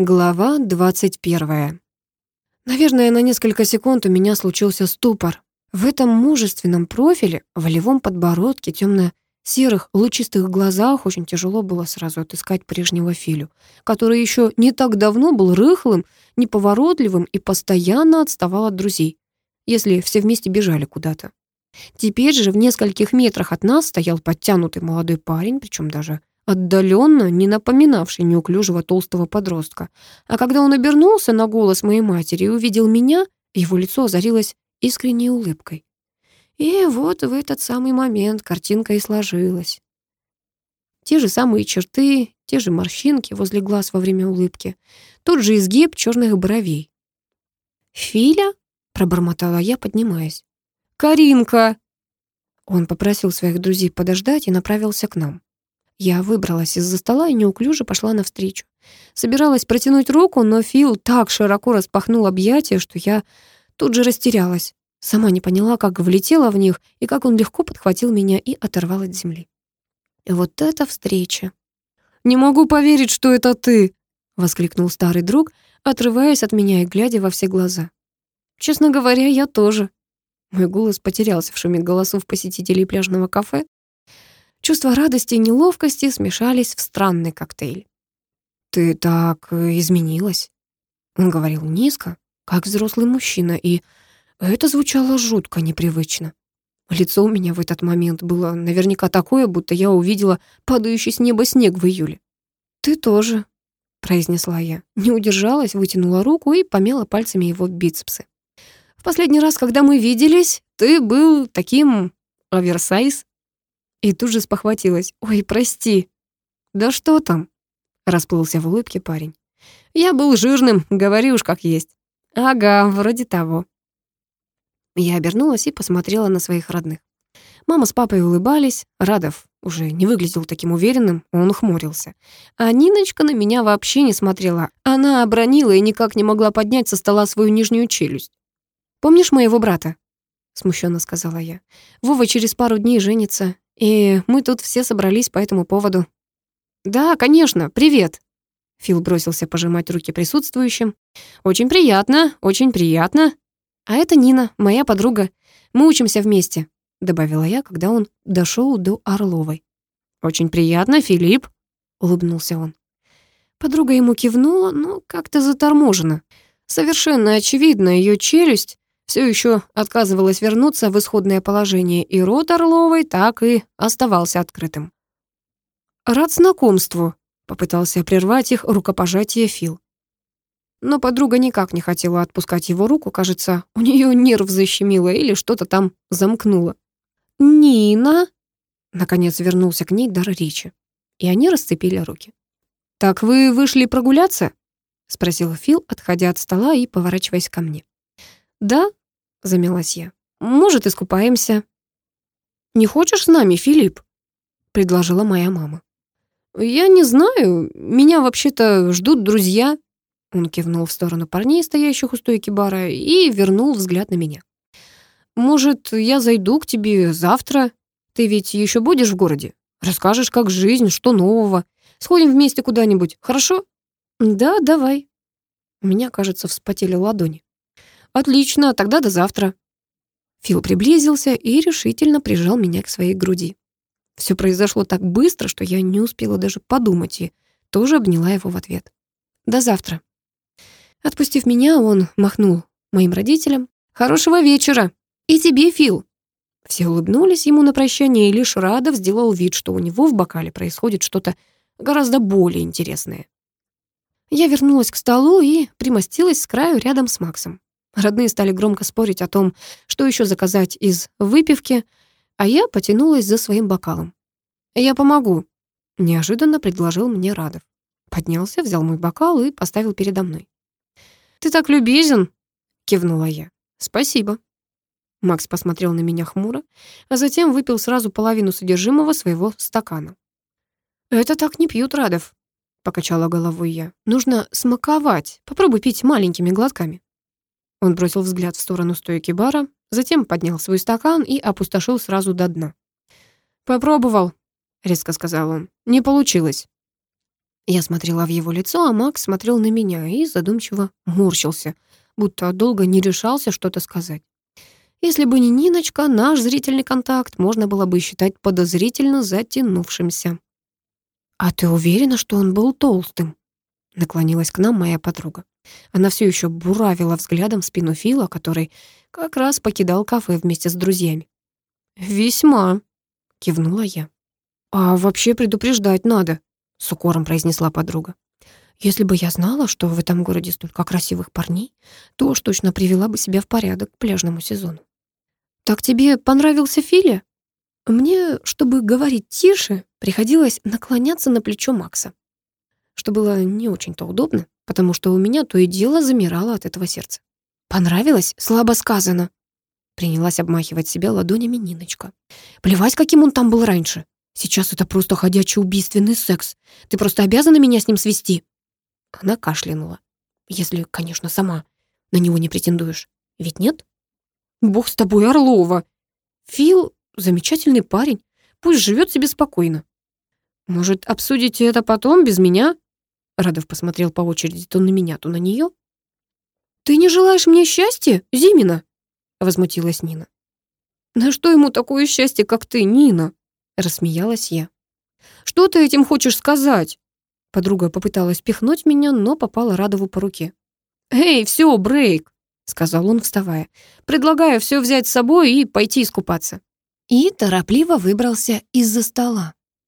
Глава 21. Наверное, на несколько секунд у меня случился ступор. В этом мужественном профиле, волевом подбородке, темно-серых, лучистых глазах очень тяжело было сразу отыскать прежнего Филю, который еще не так давно был рыхлым, неповоротливым и постоянно отставал от друзей, если все вместе бежали куда-то. Теперь же в нескольких метрах от нас стоял подтянутый молодой парень, причем даже отдаленно не напоминавший неуклюжего толстого подростка. А когда он обернулся на голос моей матери и увидел меня, его лицо озарилось искренней улыбкой. И вот в этот самый момент картинка и сложилась. Те же самые черты, те же морщинки возле глаз во время улыбки, тот же изгиб черных бровей. «Филя?» — пробормотала я, поднимаясь. «Каринка!» Он попросил своих друзей подождать и направился к нам. Я выбралась из-за стола и неуклюже пошла навстречу. Собиралась протянуть руку, но Фил так широко распахнул объятия, что я тут же растерялась. Сама не поняла, как влетела в них, и как он легко подхватил меня и оторвал от земли. Вот эта встреча. «Не могу поверить, что это ты!» — воскликнул старый друг, отрываясь от меня и глядя во все глаза. «Честно говоря, я тоже». Мой голос потерялся в шуме голосов посетителей пляжного кафе, Чувства радости и неловкости смешались в странный коктейль. «Ты так э, изменилась», — он говорил низко, как взрослый мужчина, и это звучало жутко непривычно. Лицо у меня в этот момент было наверняка такое, будто я увидела падающий с неба снег в июле. «Ты тоже», — произнесла я. Не удержалась, вытянула руку и помела пальцами его бицепсы. «В последний раз, когда мы виделись, ты был таким оверсайз и тут же спохватилась. «Ой, прости». «Да что там?» Расплылся в улыбке парень. «Я был жирным, говори уж как есть». «Ага, вроде того». Я обернулась и посмотрела на своих родных. Мама с папой улыбались, Радов уже не выглядел таким уверенным, он хмурился. А Ниночка на меня вообще не смотрела. Она обронила и никак не могла поднять со стола свою нижнюю челюсть. «Помнишь моего брата?» — смущенно сказала я. «Вова через пару дней женится. И мы тут все собрались по этому поводу. «Да, конечно, привет!» Фил бросился пожимать руки присутствующим. «Очень приятно, очень приятно. А это Нина, моя подруга. Мы учимся вместе», — добавила я, когда он дошел до Орловой. «Очень приятно, Филипп», — улыбнулся он. Подруга ему кивнула, но как-то заторможенно. Совершенно очевидно, ее челюсть все еще отказывалась вернуться в исходное положение, и рот Орловой так и оставался открытым. «Рад знакомству», — попытался прервать их рукопожатие Фил. Но подруга никак не хотела отпускать его руку, кажется, у нее нерв защемило или что-то там замкнуло. «Нина!» — наконец вернулся к ней дар речи, и они расцепили руки. «Так вы вышли прогуляться?» — спросил Фил, отходя от стола и поворачиваясь ко мне. «Да, — замялась я. «Может, искупаемся?» «Не хочешь с нами, Филипп?» — предложила моя мама. «Я не знаю. Меня вообще-то ждут друзья». Он кивнул в сторону парней, стоящих у стойки бара, и вернул взгляд на меня. «Может, я зайду к тебе завтра? Ты ведь еще будешь в городе? Расскажешь, как жизнь, что нового. Сходим вместе куда-нибудь, хорошо?» «Да, давай». У меня, кажется, вспотели ладони. «Отлично, тогда до завтра». Фил приблизился и решительно прижал меня к своей груди. Все произошло так быстро, что я не успела даже подумать и тоже обняла его в ответ. «До завтра». Отпустив меня, он махнул моим родителям. «Хорошего вечера! И тебе, Фил!» Все улыбнулись ему на прощание, и лишь Радов сделал вид, что у него в бокале происходит что-то гораздо более интересное. Я вернулась к столу и примостилась с краю рядом с Максом. Родные стали громко спорить о том, что еще заказать из выпивки, а я потянулась за своим бокалом. «Я помогу», — неожиданно предложил мне Радов. Поднялся, взял мой бокал и поставил передо мной. «Ты так любезен», — кивнула я. «Спасибо». Макс посмотрел на меня хмуро, а затем выпил сразу половину содержимого своего стакана. «Это так не пьют, Радов», — покачала головой я. «Нужно смаковать. Попробуй пить маленькими глотками». Он бросил взгляд в сторону стойки бара, затем поднял свой стакан и опустошил сразу до дна. «Попробовал», — резко сказал он. «Не получилось». Я смотрела в его лицо, а Макс смотрел на меня и задумчиво морщился, будто долго не решался что-то сказать. Если бы не Ниночка, наш зрительный контакт можно было бы считать подозрительно затянувшимся. «А ты уверена, что он был толстым?» Наклонилась к нам моя подруга. Она все еще буравила взглядом спину Фила, который как раз покидал кафе вместе с друзьями. «Весьма», — кивнула я. «А вообще предупреждать надо», — с укором произнесла подруга. «Если бы я знала, что в этом городе столько красивых парней, то уж точно привела бы себя в порядок к пляжному сезону». «Так тебе понравился Филя?» Мне, чтобы говорить тише, приходилось наклоняться на плечо Макса, что было не очень-то удобно, потому что у меня то и дело замирало от этого сердца. «Понравилось? Слабо сказано!» Принялась обмахивать себя ладонями Ниночка. «Плевать, каким он там был раньше. Сейчас это просто ходячий убийственный секс. Ты просто обязана меня с ним свести». Она кашлянула. «Если, конечно, сама на него не претендуешь. Ведь нет?» Бог с тобой, Орлова. Фил замечательный парень. Пусть живет себе спокойно. Может, обсудите это потом, без меня? Радов посмотрел по очереди то на меня, то на нее. «Ты не желаешь мне счастья, Зимина?» Возмутилась Нина. «На что ему такое счастье, как ты, Нина?» Рассмеялась я. «Что ты этим хочешь сказать?» Подруга попыталась пихнуть меня, но попала Радову по руке. «Эй, все, брейк!» сказал он, вставая. «Предлагаю все взять с собой и пойти искупаться». И торопливо выбрался из-за стола.